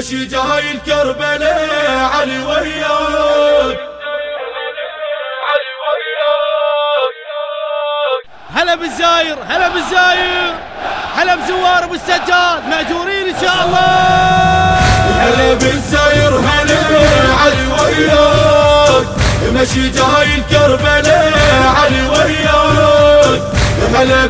مشي جاي الكربلاء علي وياك؟ هلا بالزاير هلا بالزاير هلا بزوار أبو السجاد مأجورين إن شاء الله. هلا بالزاير هلا علي وياك. مشي جاي الكربلاء علي وياك. هلا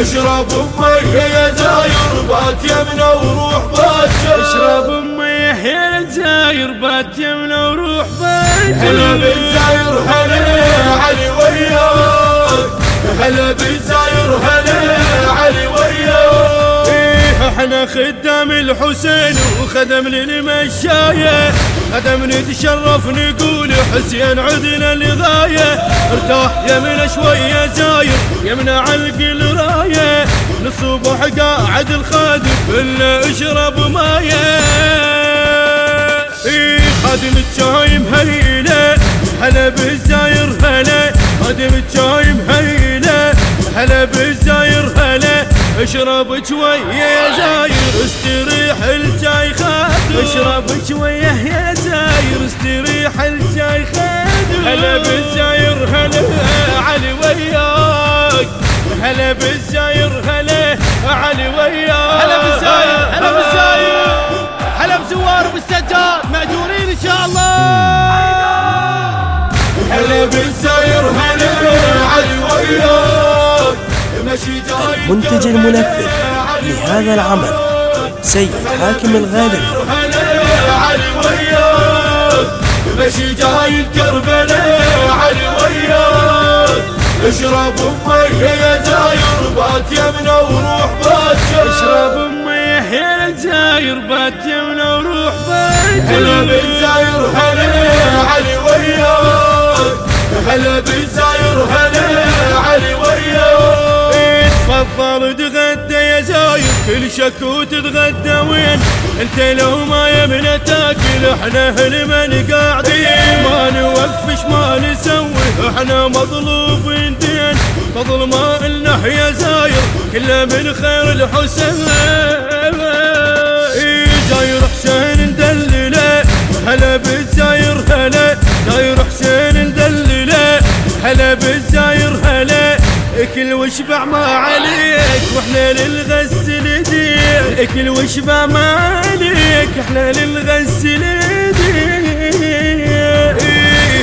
اشرب امي يا زاير بات يمنا وروح باكر اشرب امي يا زاير بات يمنا وروح باكر هلا بالزاير هلا علي وياك. هلا بالزاير إحنا خدام الحسين وخدم للمشاية. خدم نتشرف نقول حسين عدنا لغاية. ارتاح يمنا شوية زاير يمنا علق الراية. للصبح قاعد الخادم إلا اشرب إيه خادم الشاي مهيلة هلا بالزاير هلا. خادم الشاي مهيلة هلا بالزاير اشرب شوية يا زاير استريح الجاي خادم اشرب شوية يا زاير استريح الجاي خادم هلا بالزاير هلا علي وياك. هلا بالزاير هلا علي وياك. هلا بالزاير هلا بالزاير. هلا بزوار بالسجاد مأجورين إن شاء الله. هلا بالزاير المنتج المنفذ لهذا العمل سيد حاكم الغالي هلا علي وياك مشي جاي الكربلاء علي وياك اشرب امي يا زاير بات يمنا وروح باكر اشرب امي يا زاير بات يمنا وروح هلا باكر بالزاير هلا علي وياك هلا بالزاير هلا. كل شكوت تغدى وين انت لو ما يمنا تاكل إحنا هالمن قاعدين. ما نوفش ما نسوي إحنا مظلوبين دين. فضل ما لنا يا زاير كله من خير الحسين. زاير حسين ندلله هلا بالزاير هلا. زاير حسين ندلله هلا بالزاير. اكل واشبع ما عليك وإحنا للغسل ايديك اكل واشبع ما عليك إحنا للغسل ايديك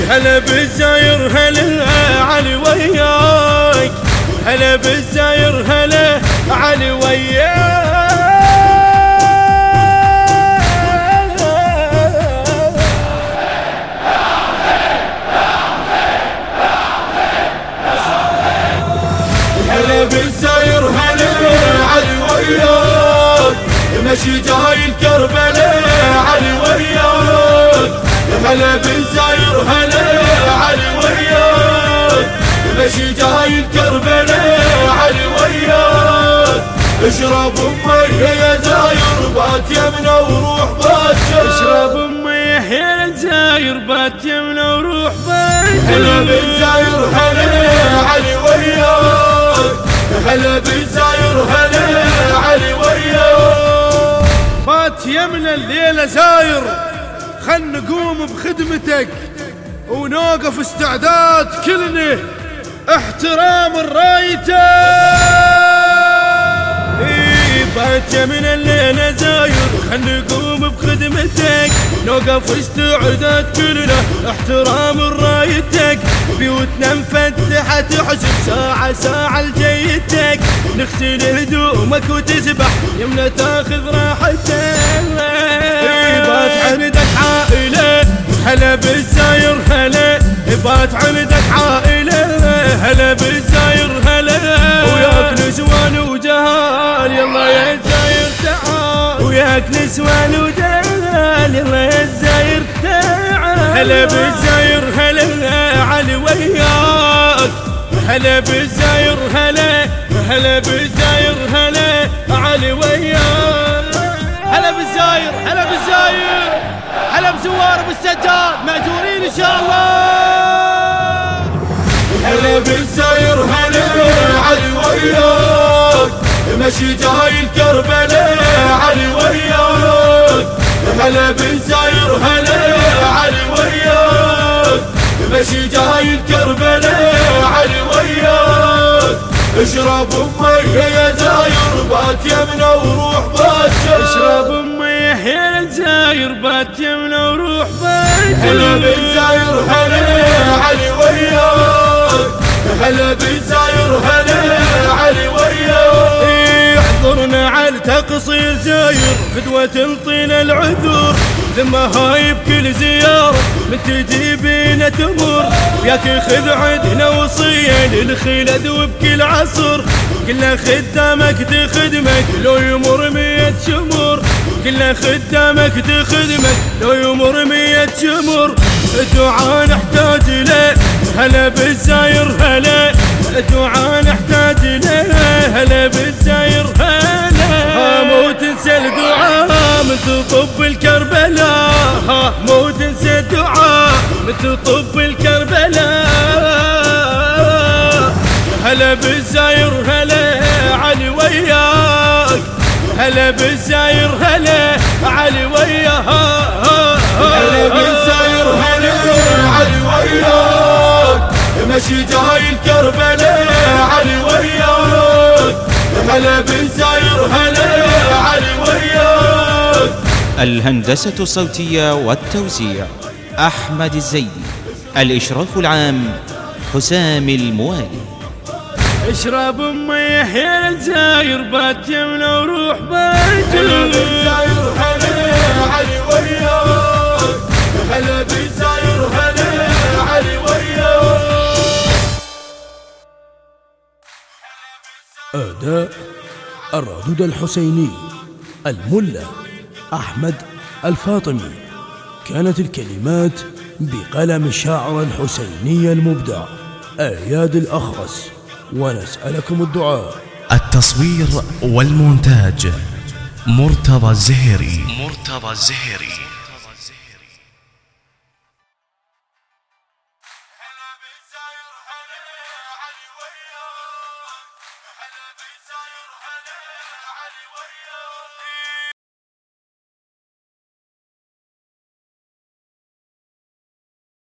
هلا بالزاير هلا علي وياك. هلا بالزاير هلا علي وياك. مشي جاي الكربلاء علي وياك. هلا بالزاير هلا علي وياك. مشي جاي الكربلاء علي وياك. اشرب أمي يا زاير بات يمنا وروح باكر اشرب أمي يا زاير بات يمنا وروح هلا باكر بالزاير هلا الليلة زاير. خل نقوم بخدمتك ونوقف استعداد كلنا. احترام الرايته بات يمنا الليلة زاير خل نقوم بخدمتك نوقف استعداد كلنا احترام رايتك. بيوتنا مفتحة تحسب ساعة ساعة لجيتك. نغسل هدومك وتسبح يمنا تاخذ راحتك. بات عندك عائلة هلا بالزاير هلا. بات عندك عائلة هلا بالزاير. وياك نسوان وجهال يلا يا زاير تعال هلا بالزاير هلا علي وياك. هلا بالزاير هلا هلا بالزاير هلا علي وياك. هلا بالزاير هلا بالزاير. بزوار بالسجاد مأجورين إن شاء الله. هلا هلا بالزاير هلا علي وياك. مشي جاي الكربلاء علي وياك هلا بالزاير هلا علي وياك مشي جاي الكربلاء علي وياك اشرب أمي يا زاير بات يمنا وروح بات اشرب أمي يا زاير بات يمنا وروح بات هلا بالزاير هلا علي وياك زاير فدوة تنطينا العذر ثم هاي بكل زيارة من تجي بينا تمر. ياك خذ عدنا وصية للخلد وبكل عصر. كلنا خدامك تخدمك لو يمر مية شمر. كلنا خدامك تخدمك لو يمر مية شمر. الدعاء نحتاج له هلا بالزاير هلا. الدعاء مثل طب الكربلاء. هلا بالزاير هلا علي وياك. هلا بالزاير هلا علي وياك. هلا بالزاير هلا علي وياك. مشي جاي الكربلاء علي وياك. هلا بالزاير هلا علي وياك. الهندسة الصوتية والتوزيع. أحمد الزيدي الإشراف العام حسام الموالي. اشرب أمي يحيى الزاير بات يمنا وروح بيت هلا بالزاير هلا علي وياك. هلا بالزاير هلا علي وياك. أداء الردود الحسيني الملا أحمد الفاطمي. كانت الكلمات بقلم الشاعر الحسيني المبدع أياد الأخرس. ونسألكم الدعاء. التصوير والمونتاج مرتضى الزهري. مرتضى الزهري.